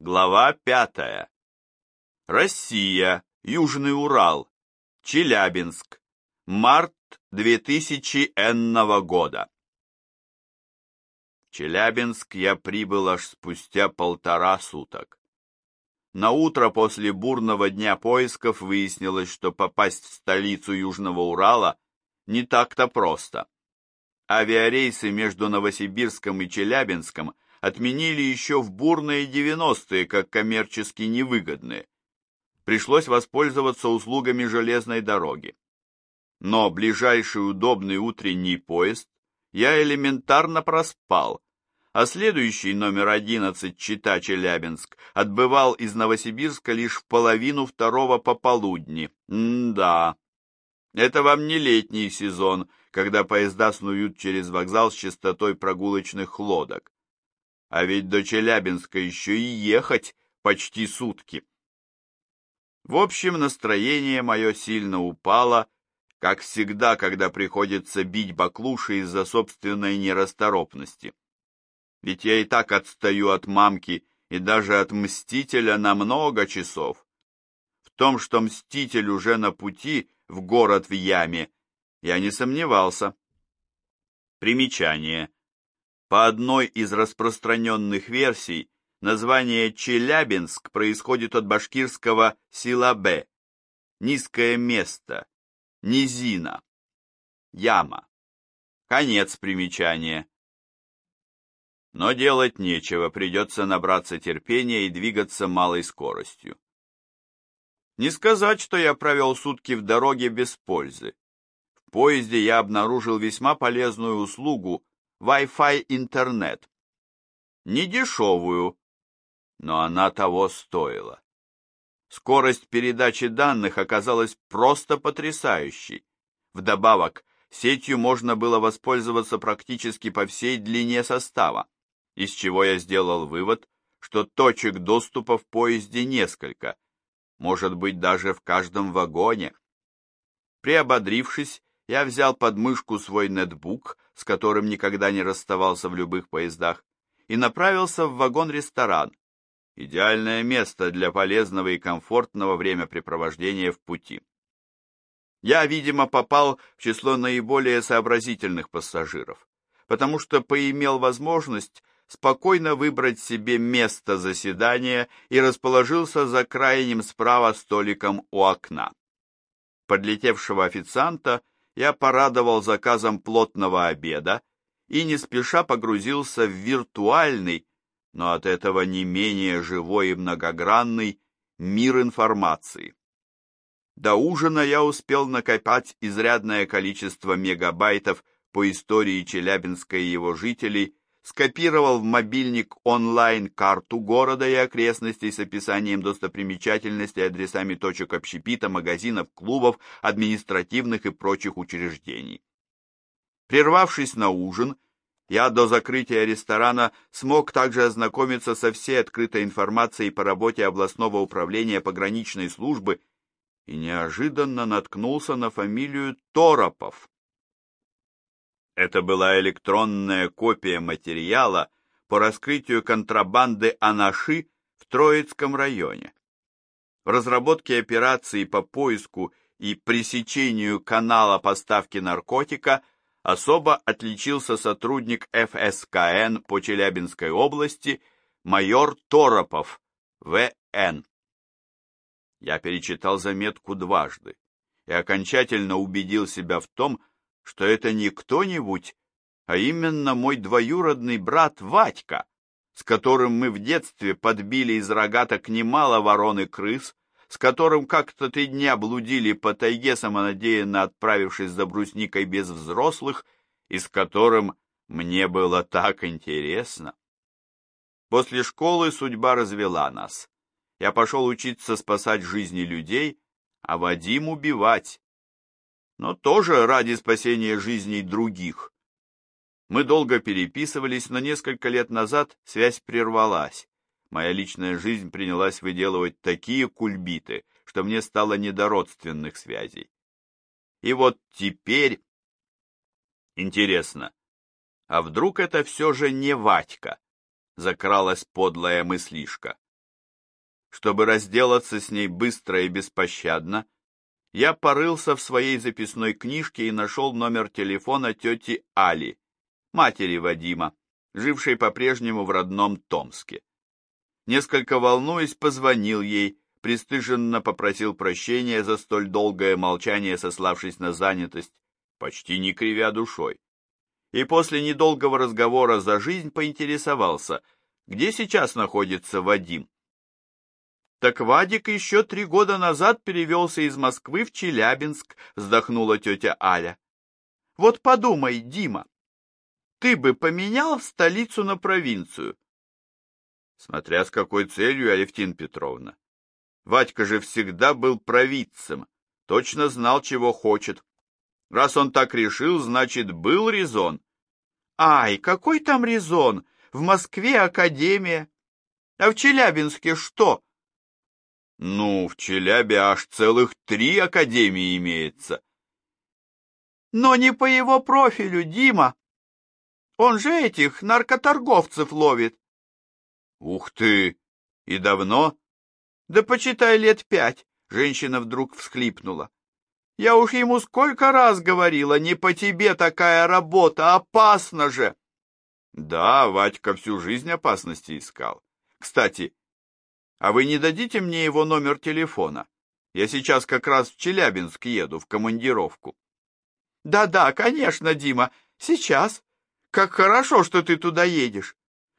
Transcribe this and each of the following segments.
Глава пятая. Россия, Южный Урал, Челябинск, март 2000 энного года. В Челябинск я прибыл аж спустя полтора суток. На утро после бурного дня поисков выяснилось, что попасть в столицу Южного Урала не так-то просто. Авиарейсы между Новосибирском и Челябинском отменили еще в бурные 90-е как коммерчески невыгодные. Пришлось воспользоваться услугами железной дороги. Но ближайший удобный утренний поезд я элементарно проспал, а следующий номер 11 Чита-Челябинск отбывал из Новосибирска лишь в половину второго пополудни. М-да. Это вам не летний сезон, когда поезда снуют через вокзал с частотой прогулочных лодок. А ведь до Челябинска еще и ехать почти сутки. В общем, настроение мое сильно упало, как всегда, когда приходится бить баклуши из-за собственной нерасторопности. Ведь я и так отстаю от мамки и даже от Мстителя на много часов. В том, что Мститель уже на пути в город в яме, я не сомневался. Примечание. По одной из распространенных версий, название Челябинск происходит от башкирского силабе, низкое место, низина, яма. Конец примечания. Но делать нечего, придется набраться терпения и двигаться малой скоростью. Не сказать, что я провел сутки в дороге без пользы. В поезде я обнаружил весьма полезную услугу Wi-Fi интернет. Не дешевую, но она того стоила. Скорость передачи данных оказалась просто потрясающей. Вдобавок, сетью можно было воспользоваться практически по всей длине состава, из чего я сделал вывод, что точек доступа в поезде несколько, может быть, даже в каждом вагоне. Приободрившись, я взял под мышку свой нетбук, с которым никогда не расставался в любых поездах, и направился в вагон-ресторан. Идеальное место для полезного и комфортного времяпрепровождения в пути. Я, видимо, попал в число наиболее сообразительных пассажиров, потому что поимел возможность спокойно выбрать себе место заседания и расположился за крайним справа столиком у окна. Подлетевшего официанта я порадовал заказом плотного обеда и не спеша погрузился в виртуальный, но от этого не менее живой и многогранный мир информации. До ужина я успел накопать изрядное количество мегабайтов по истории Челябинска и его жителей, скопировал в мобильник онлайн карту города и окрестностей с описанием достопримечательностей, адресами точек общепита, магазинов, клубов, административных и прочих учреждений. Прервавшись на ужин, я до закрытия ресторана смог также ознакомиться со всей открытой информацией по работе областного управления пограничной службы и неожиданно наткнулся на фамилию Торопов. Это была электронная копия материала по раскрытию контрабанды анаши в Троицком районе. В разработке операции по поиску и пресечению канала поставки наркотика особо отличился сотрудник ФСКН по Челябинской области майор Торопов, В.Н. Я перечитал заметку дважды и окончательно убедил себя в том, что это не кто-нибудь, а именно мой двоюродный брат Вадька, с которым мы в детстве подбили из рогаток немало ворон и крыс, с которым как-то три дня блудили по тайге, самонадеянно отправившись за брусникой без взрослых, и с которым мне было так интересно. После школы судьба развела нас. Я пошел учиться спасать жизни людей, а Вадим убивать но тоже ради спасения жизней других. Мы долго переписывались, но несколько лет назад связь прервалась. Моя личная жизнь принялась выделывать такие кульбиты, что мне стало не до родственных связей. И вот теперь... Интересно, а вдруг это все же не Ватька? Закралась подлая мыслишка. Чтобы разделаться с ней быстро и беспощадно, я порылся в своей записной книжке и нашел номер телефона тети Али, матери Вадима, жившей по-прежнему в родном Томске. Несколько волнуясь, позвонил ей, пристыженно попросил прощения за столь долгое молчание, сославшись на занятость, почти не кривя душой. И после недолгого разговора за жизнь поинтересовался, где сейчас находится Вадим. Так Вадик еще три года назад перевелся из Москвы в Челябинск, вздохнула тетя Аля. Вот подумай, Дима, ты бы поменял столицу на провинцию? Смотря с какой целью, Алевтин Петровна. Вадька же всегда был провидцем, точно знал, чего хочет. Раз он так решил, значит, был резон. Ай, какой там резон? В Москве академия. А в Челябинске что? Ну, в Челябе аж целых три академии имеется. Но не по его профилю, Дима. Он же этих наркоторговцев ловит. Ух ты! И давно? Да почитай лет пять. Женщина вдруг всхлипнула. Я уж ему сколько раз говорила, не по тебе такая работа, опасно же. Да, Вадька всю жизнь опасности искал. Кстати, а вы не дадите мне его номер телефона? Я сейчас как раз в Челябинск еду, в командировку. Да-да, конечно, Дима, сейчас. Как хорошо, что ты туда едешь.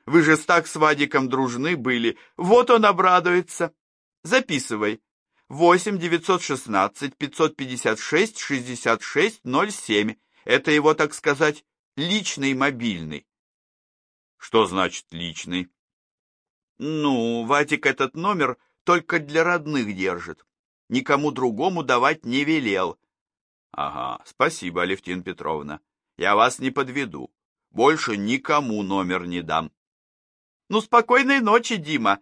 Вы же так с Вадиком дружны были. Вот он обрадуется. Записывай. 8 916 556 66 07. Это его, так сказать, личный мобильный. Что значит личный? Ну, Ватик этот номер только для родных держит. Никому другому давать не велел. Ага, спасибо, Алевтина Петровна. Я вас не подведу. Больше никому номер не дам. Ну, спокойной ночи, Дима.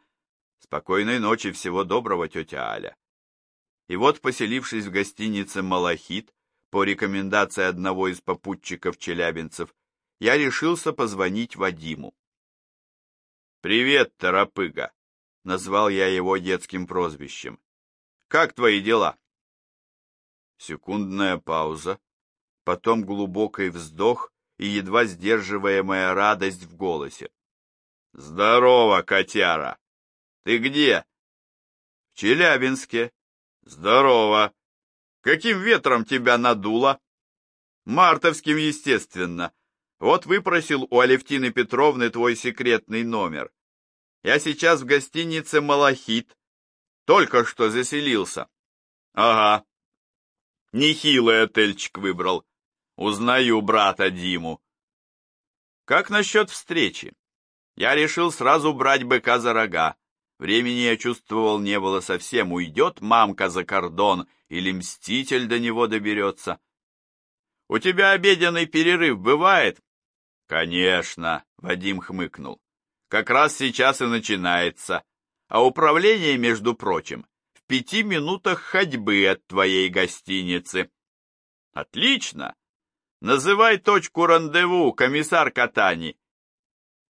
Спокойной ночи, всего доброго, тетя Аля. И вот, поселившись в гостинице «Малахит», по рекомендации одного из попутчиков-челябинцев, я решился позвонить Вадиму. «Привет, торопыга!» — назвал я его детским прозвищем. «Как твои дела?» Секундная пауза, потом глубокий вздох и едва сдерживаемая радость в голосе. «Здорово, котяра! Ты где?» «В Челябинске». «Здорово! Каким ветром тебя надуло?» «Мартовским, естественно. Вот выпросил у Алевтины Петровны твой секретный номер. Я сейчас в гостинице «Малахит». Только что заселился. Ага. Нехилый отельчик выбрал. Узнаю брата Диму. Как насчет встречи? Я решил сразу брать быка за рога. Времени я чувствовал не было совсем. Уйдет мамка за кордон или мститель до него доберется. У тебя обеденный перерыв бывает? «Конечно», — Вадим хмыкнул. «Как раз сейчас и начинается. А управление, между прочим, в пяти минутах ходьбы от твоей гостиницы». «Отлично! Называй точку рандеву, комиссар Катани».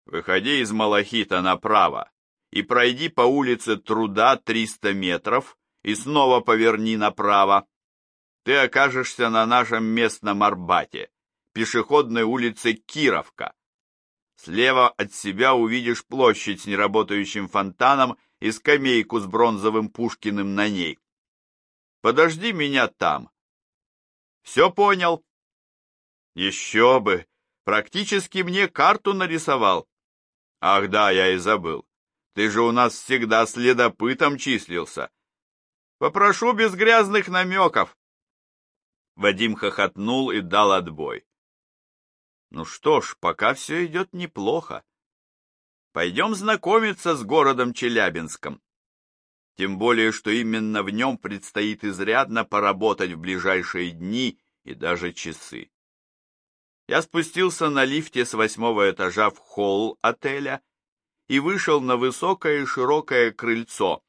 «Выходи из Малахита направо и пройди по улице Труда 300 метров и снова поверни направо. Ты окажешься на нашем местном Арбате пешеходной улице Кировка. Слева от себя увидишь площадь с неработающим фонтаном и скамейку с бронзовым Пушкиным на ней. Подожди меня там. Все понял? Еще бы! Практически мне карту нарисовал. Ах да, я и забыл. Ты же у нас всегда следопытом числился. Попрошу без грязных намеков. Вадим хохотнул и дал отбой. Ну что ж, пока все идет неплохо. Пойдем знакомиться с городом Челябинском. Тем более, что именно в нем предстоит изрядно поработать в ближайшие дни и даже часы. Я спустился на лифте с восьмого этажа в холл отеля и вышел на высокое и широкое крыльцо,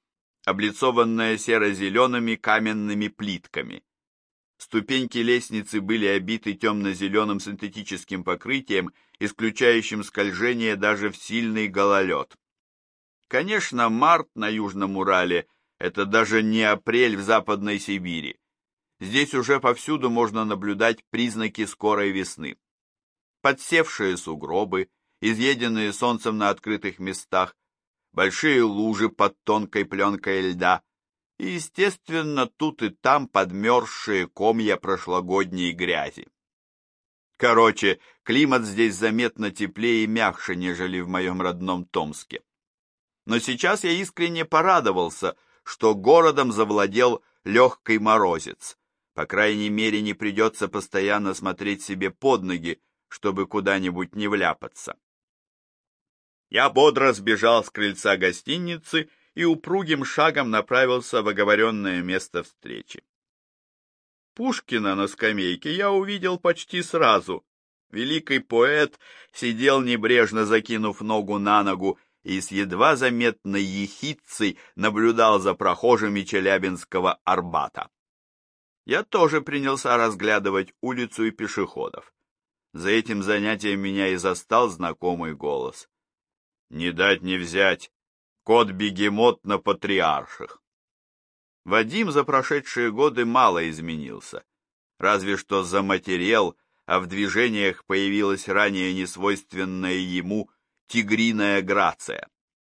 облицованное серо-зелеными каменными плитками. Ступеньки лестницы были обиты темно-зеленым синтетическим покрытием, исключающим скольжение даже в сильный гололед. Конечно, март на Южном Урале – это даже не апрель в Западной Сибири. Здесь уже повсюду можно наблюдать признаки скорой весны. Подсевшие сугробы, изъеденные солнцем на открытых местах, большие лужи под тонкой пленкой льда и, естественно, тут и там подмерзшие комья прошлогодней грязи. Короче, климат здесь заметно теплее и мягче, нежели в моем родном Томске. Но сейчас я искренне порадовался, что городом завладел легкий морозец. По крайней мере, не придется постоянно смотреть себе под ноги, чтобы куда-нибудь не вляпаться. Я бодро сбежал с крыльца гостиницы и упругим шагом направился в оговоренное место встречи. Пушкина на скамейке я увидел почти сразу. Великий поэт сидел небрежно закинув ногу на ногу и с едва заметной ехидцей наблюдал за прохожими Челябинского Арбата. Я тоже принялся разглядывать улицу и пешеходов. За этим занятием меня и застал знакомый голос. «Не дать не взять! Кот-бегемот на патриарших!» Вадим за прошедшие годы мало изменился, разве что заматерел, а в движениях появилась ранее несвойственная ему тигриная грация.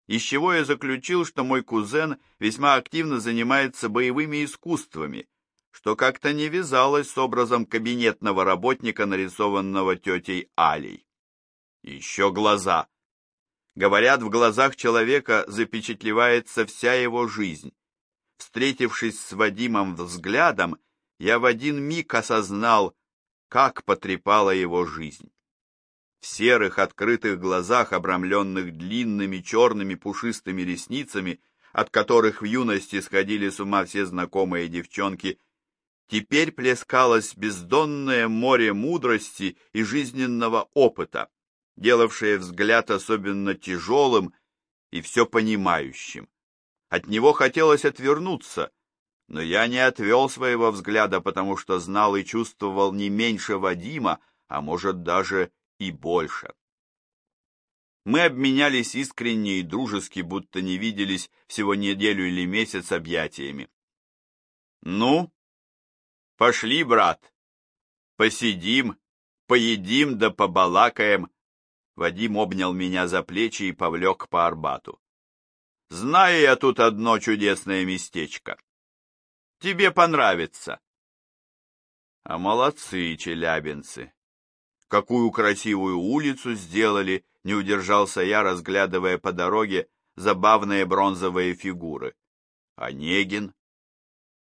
Из чего я заключил, что мой кузен весьма активно занимается боевыми искусствами, что как-то не вязалось с образом кабинетного работника, нарисованного тетей Алей. Еще глаза. Говорят, в глазах человека запечатлевается вся его жизнь. Встретившись с Вадимом взглядом, я в один миг осознал, как потрепала его жизнь. В серых открытых глазах, обрамленных длинными черными пушистыми ресницами, от которых в юности сходили с ума все знакомые девчонки, теперь плескалось бездонное море мудрости и жизненного опыта, делавшее взгляд особенно тяжелым и все понимающим. От него хотелось отвернуться, но я не отвел своего взгляда, потому что знал и чувствовал не меньше Вадима, а может даже и больше. Мы обменялись искренне и дружески, будто не виделись всего неделю или месяц объятиями. «Ну, пошли, брат, посидим, поедим да побалакаем». Вадим обнял меня за плечи и повлек по Арбату. «Знаю я тут одно чудесное местечко. Тебе понравится». «А молодцы челябинцы!» Какую красивую улицу сделали, не удержался я, разглядывая по дороге забавные бронзовые фигуры. Онегин,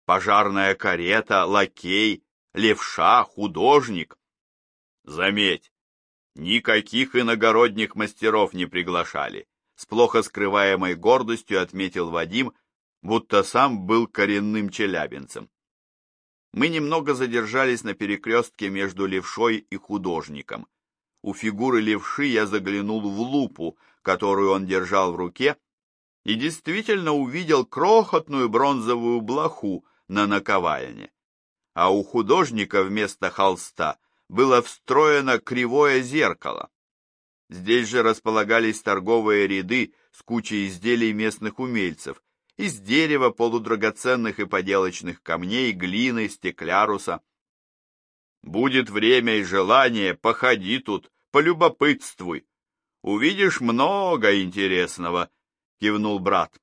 пожарная карета, лакей, левша, художник. Заметь, никаких иногородних мастеров не приглашали. С плохо скрываемой гордостью отметил Вадим, будто сам был коренным челябинцем мы немного задержались на перекрестке между левшой и художником. У фигуры левши я заглянул в лупу, которую он держал в руке, и действительно увидел крохотную бронзовую блоху на наковальне. А у художника вместо холста было встроено кривое зеркало. Здесь же располагались торговые ряды с кучей изделий местных умельцев, из дерева, полудрагоценных и поделочных камней, глины, стекляруса. Будет время и желание, походи тут, полюбопытствуй. Увидишь много интересного, кивнул брат.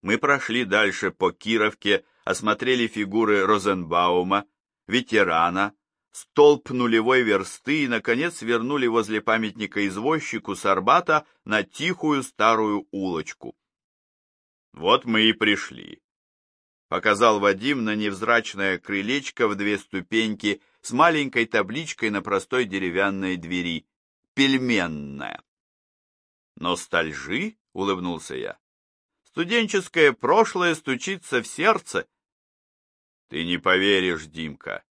Мы прошли дальше по Кировке, осмотрели фигуры Розенбаума, ветерана, столб нулевой версты и, наконец, вернули возле памятника извозчику с Арбата на тихую старую улочку. Вот мы и пришли. Показал Вадим на невзрачное крылечко в две ступеньки с маленькой табличкой на простой деревянной двери. Пельменная. Ностальжи? Улыбнулся я. Студенческое прошлое стучится в сердце. Ты не поверишь, Димка,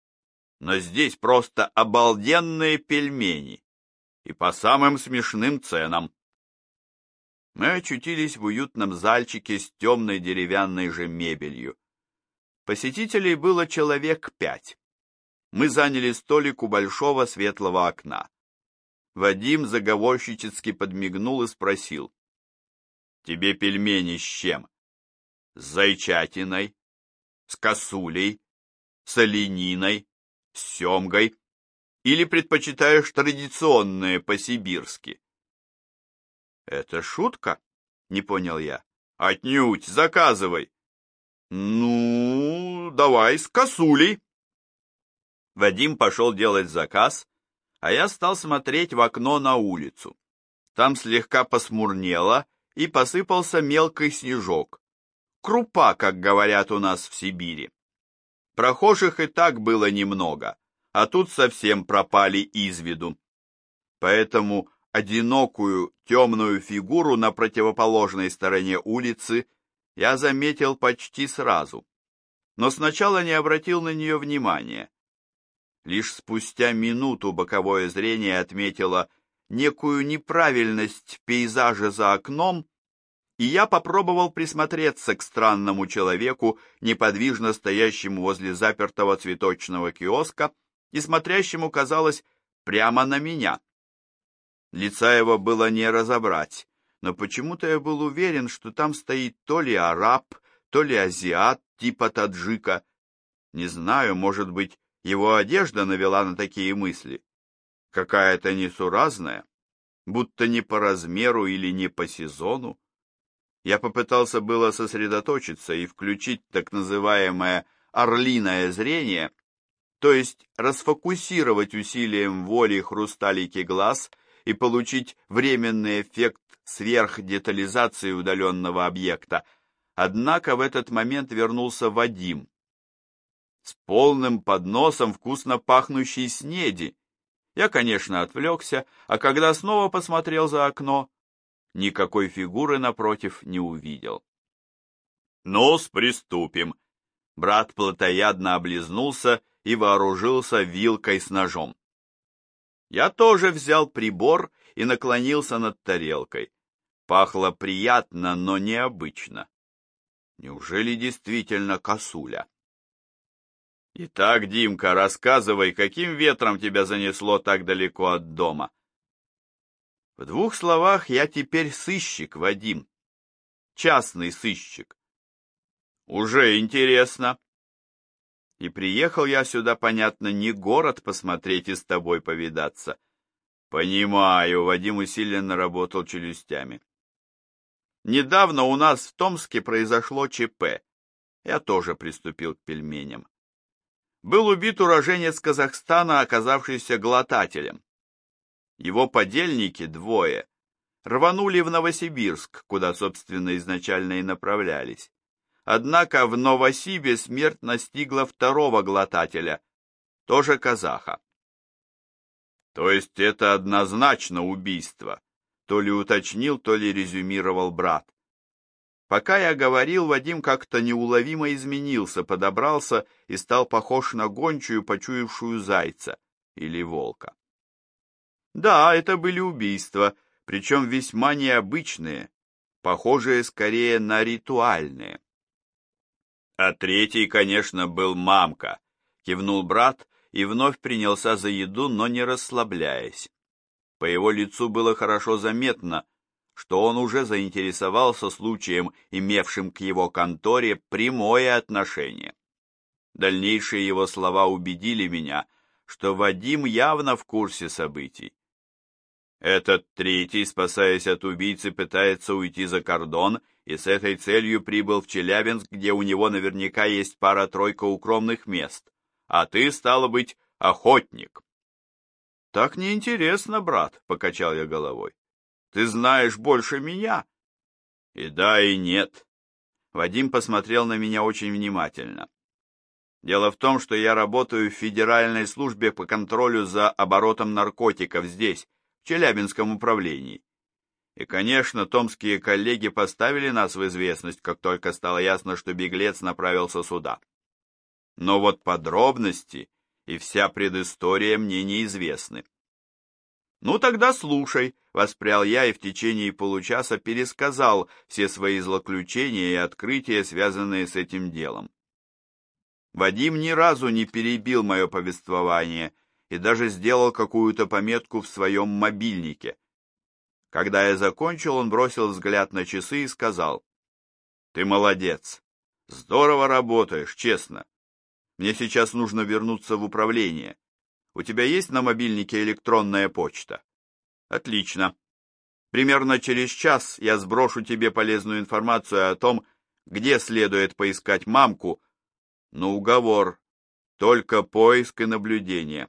но здесь просто обалденные пельмени. И по самым смешным ценам мы очутились в уютном зальчике с темной деревянной же мебелью. Посетителей было человек пять. Мы заняли столик у большого светлого окна. Вадим заговорщически подмигнул и спросил. Тебе пельмени с чем? С зайчатиной, с косулей, с олениной, с семгой? Или предпочитаешь традиционные по-сибирски? Это шутка? Не понял я. Отнюдь, заказывай. Ну, давай с косулей. Вадим пошел делать заказ, а я стал смотреть в окно на улицу. Там слегка посмурнело, и посыпался мелкий снежок. Крупа, как говорят у нас в Сибири. Прохожих и так было немного, а тут совсем пропали из виду. Поэтому одинокую темную фигуру на противоположной стороне улицы я заметил почти сразу, но сначала не обратил на нее внимания. Лишь спустя минуту боковое зрение отметило некую неправильность пейзажа за окном, и я попробовал присмотреться к странному человеку, неподвижно стоящему возле запертого цветочного киоска и смотрящему, казалось, прямо на меня. Лица его было не разобрать, но почему-то я был уверен, что там стоит то ли араб, то ли азиат типа таджика. Не знаю, может быть, его одежда навела на такие мысли какая-то несуразная, будто не по размеру или не по сезону. Я попытался было сосредоточиться и включить так называемое «орлиное зрение», то есть расфокусировать усилием воли хрусталики глаз и получить временный эффект сверхдетализации удаленного объекта. Однако в этот момент вернулся Вадим с полным подносом вкусно пахнущей снеди, я, конечно, отвлекся, а когда снова посмотрел за окно, никакой фигуры напротив не увидел. ну приступим!» Брат плотоядно облизнулся и вооружился вилкой с ножом. Я тоже взял прибор и наклонился над тарелкой. Пахло приятно, но необычно. Неужели действительно косуля? Итак, Димка, рассказывай, каким ветром тебя занесло так далеко от дома? В двух словах, я теперь сыщик, Вадим. Частный сыщик. Уже интересно. И приехал я сюда, понятно, не город посмотреть и с тобой повидаться. Понимаю, Вадим усиленно работал челюстями. Недавно у нас в Томске произошло ЧП. Я тоже приступил к пельменям был убит уроженец Казахстана, оказавшийся глотателем. Его подельники, двое, рванули в Новосибирск, куда, собственно, изначально и направлялись. Однако в Новосибе смерть настигла второго глотателя, тоже казаха. То есть это однозначно убийство, то ли уточнил, то ли резюмировал брат. Пока я говорил, Вадим как-то неуловимо изменился, подобрался и стал похож на гончую, почуявшую зайца или волка. Да, это были убийства, причем весьма необычные, похожие скорее на ритуальные. А третий, конечно, был мамка, кивнул брат и вновь принялся за еду, но не расслабляясь. По его лицу было хорошо заметно, что он уже заинтересовался случаем, имевшим к его конторе прямое отношение. Дальнейшие его слова убедили меня, что Вадим явно в курсе событий. Этот третий, спасаясь от убийцы, пытается уйти за кордон и с этой целью прибыл в Челябинск, где у него наверняка есть пара-тройка укромных мест. А ты, стало быть, охотник. Так неинтересно, брат, покачал я головой. Ты знаешь больше меня. И да, и нет. Вадим посмотрел на меня очень внимательно. Дело в том, что я работаю в Федеральной службе по контролю за оборотом наркотиков здесь, в Челябинском управлении. И, конечно, томские коллеги поставили нас в известность, как только стало ясно, что беглец направился сюда. Но вот подробности и вся предыстория мне неизвестны. «Ну тогда слушай», — воспрял я и в течение получаса пересказал все свои злоключения и открытия, связанные с этим делом. Вадим ни разу не перебил мое повествование и даже сделал какую-то пометку в своем мобильнике. Когда я закончил, он бросил взгляд на часы и сказал, «Ты молодец. Здорово работаешь, честно. Мне сейчас нужно вернуться в управление. У тебя есть на мобильнике электронная почта? Отлично. Примерно через час я сброшу тебе полезную информацию о том, где следует поискать мамку, но уговор, только поиск и наблюдение.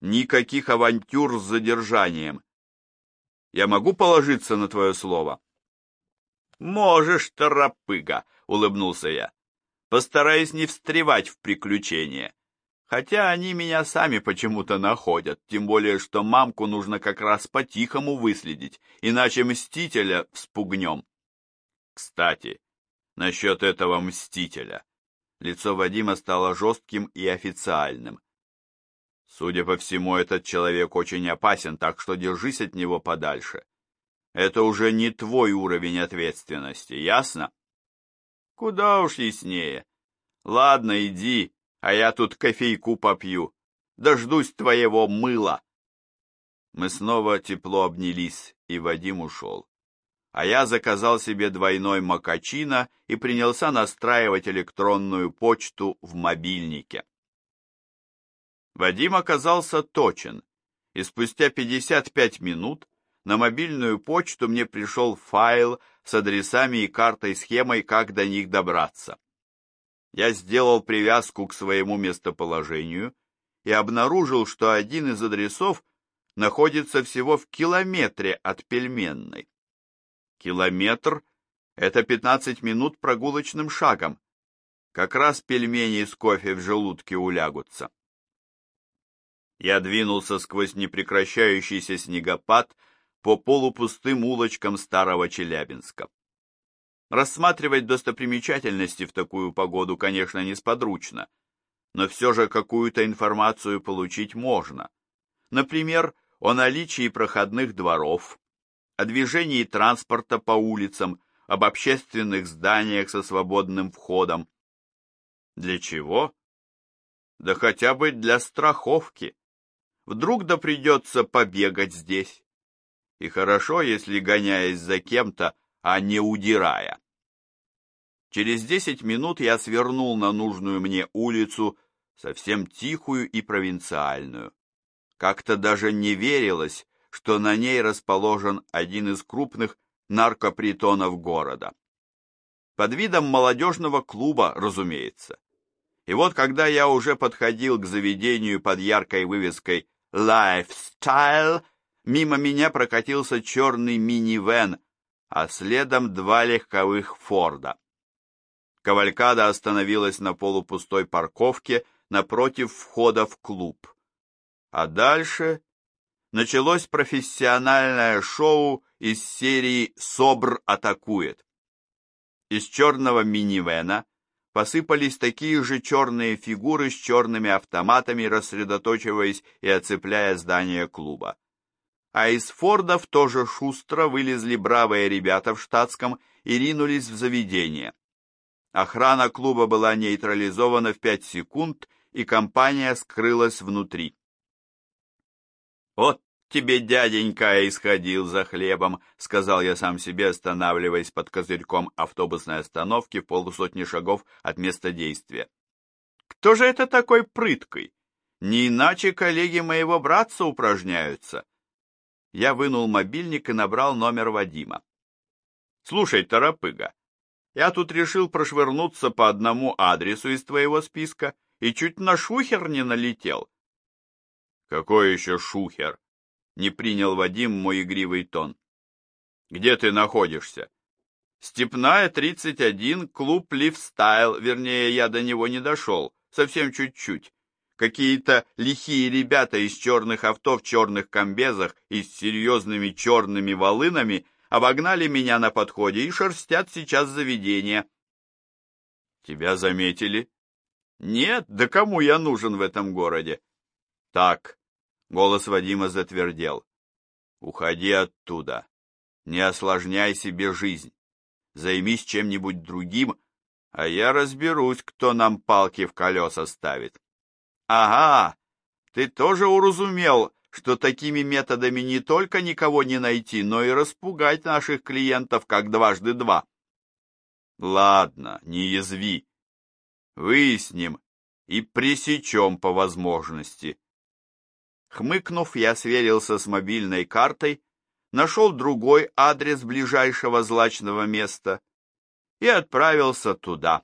Никаких авантюр с задержанием. Я могу положиться на твое слово? Можешь, торопыга, улыбнулся я. Постараюсь не встревать в приключения. Хотя они меня сами почему-то находят, тем более, что мамку нужно как раз по-тихому выследить, иначе мстителя вспугнем. Кстати, насчет этого мстителя. Лицо Вадима стало жестким и официальным. Судя по всему, этот человек очень опасен, так что держись от него подальше. Это уже не твой уровень ответственности, ясно? Куда уж яснее. Ладно, иди, а я тут кофейку попью. Дождусь твоего мыла. Мы снова тепло обнялись, и Вадим ушел. А я заказал себе двойной макачино и принялся настраивать электронную почту в мобильнике. Вадим оказался точен, и спустя 55 минут на мобильную почту мне пришел файл с адресами и картой-схемой, как до них добраться. Я сделал привязку к своему местоположению и обнаружил, что один из адресов находится всего в километре от пельменной. Километр — это 15 минут прогулочным шагом. Как раз пельмени с кофе в желудке улягутся. Я двинулся сквозь непрекращающийся снегопад по полупустым улочкам старого Челябинска. Рассматривать достопримечательности в такую погоду, конечно, несподручно, но все же какую-то информацию получить можно. Например, о наличии проходных дворов, о движении транспорта по улицам, об общественных зданиях со свободным входом. Для чего? Да хотя бы для страховки. Вдруг да придется побегать здесь. И хорошо, если гоняясь за кем-то, а не удирая. Через десять минут я свернул на нужную мне улицу, совсем тихую и провинциальную. Как-то даже не верилось, что на ней расположен один из крупных наркопритонов города. Под видом молодежного клуба, разумеется. И вот когда я уже подходил к заведению под яркой вывеской Lifestyle, мимо меня прокатился черный минивэн, а следом два легковых Форда. Кавалькада остановилась на полупустой парковке напротив входа в клуб. А дальше началось профессиональное шоу из серии «Собр атакует». Из черного минивэна посыпались такие же черные фигуры с черными автоматами, рассредоточиваясь и оцепляя здание клуба. А из фордов тоже шустро вылезли бравые ребята в штатском и ринулись в заведение. Охрана клуба была нейтрализована в пять секунд, и компания скрылась внутри. «Вот тебе, дяденька, исходил за хлебом», — сказал я сам себе, останавливаясь под козырьком автобусной остановки в полусотни шагов от места действия. «Кто же это такой прыткой? Не иначе коллеги моего братца упражняются». Я вынул мобильник и набрал номер Вадима. «Слушай, торопыга, я тут решил прошвырнуться по одному адресу из твоего списка и чуть на шухер не налетел». «Какой еще шухер?» Не принял Вадим мой игривый тон. «Где ты находишься?» «Степная, 31, клуб Ливстайл, вернее, я до него не дошел, совсем чуть-чуть. Какие-то лихие ребята из черных авто в черных комбезах и с серьезными черными волынами обогнали меня на подходе и шерстят сейчас заведение». «Тебя заметили?» «Нет, да кому я нужен в этом городе?» «Так, Голос Вадима затвердел. «Уходи оттуда. Не осложняй себе жизнь. Займись чем-нибудь другим, а я разберусь, кто нам палки в колеса ставит». «Ага, ты тоже уразумел, что такими методами не только никого не найти, но и распугать наших клиентов как дважды два. Ладно, не язви. Выясним и пресечем по возможности. Хмыкнув, я сверился с мобильной картой, нашел другой адрес ближайшего злачного места и отправился туда.